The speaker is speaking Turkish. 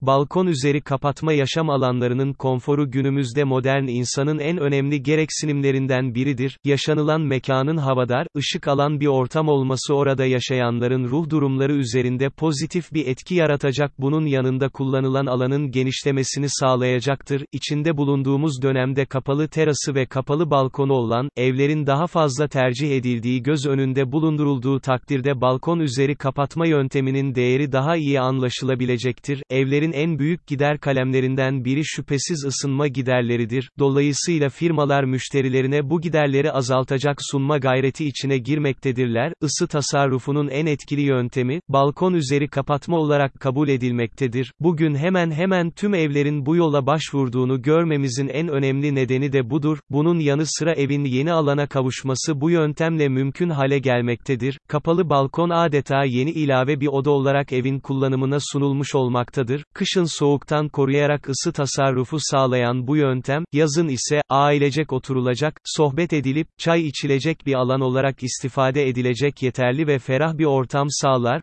Balkon üzeri kapatma yaşam alanlarının konforu günümüzde modern insanın en önemli gereksinimlerinden biridir. Yaşanılan mekanın havadar, ışık alan bir ortam olması orada yaşayanların ruh durumları üzerinde pozitif bir etki yaratacak bunun yanında kullanılan alanın genişlemesini sağlayacaktır. İçinde bulunduğumuz dönemde kapalı terası ve kapalı balkonu olan, evlerin daha fazla tercih edildiği göz önünde bulundurulduğu takdirde balkon üzeri kapatma yönteminin değeri daha iyi anlaşılabilecektir. Evlerin en büyük gider kalemlerinden biri şüphesiz ısınma giderleridir. Dolayısıyla firmalar müşterilerine bu giderleri azaltacak sunma gayreti içine girmektedirler. Isı tasarrufunun en etkili yöntemi, balkon üzeri kapatma olarak kabul edilmektedir. Bugün hemen hemen tüm evlerin bu yola başvurduğunu görmemizin en önemli nedeni de budur. Bunun yanı sıra evin yeni alana kavuşması bu yöntemle mümkün hale gelmektedir. Kapalı balkon adeta yeni ilave bir oda olarak evin kullanımına sunulmuş olmaktadır. Kışın soğuktan koruyarak ısı tasarrufu sağlayan bu yöntem, yazın ise, ailecek oturulacak, sohbet edilip, çay içilecek bir alan olarak istifade edilecek yeterli ve ferah bir ortam sağlar.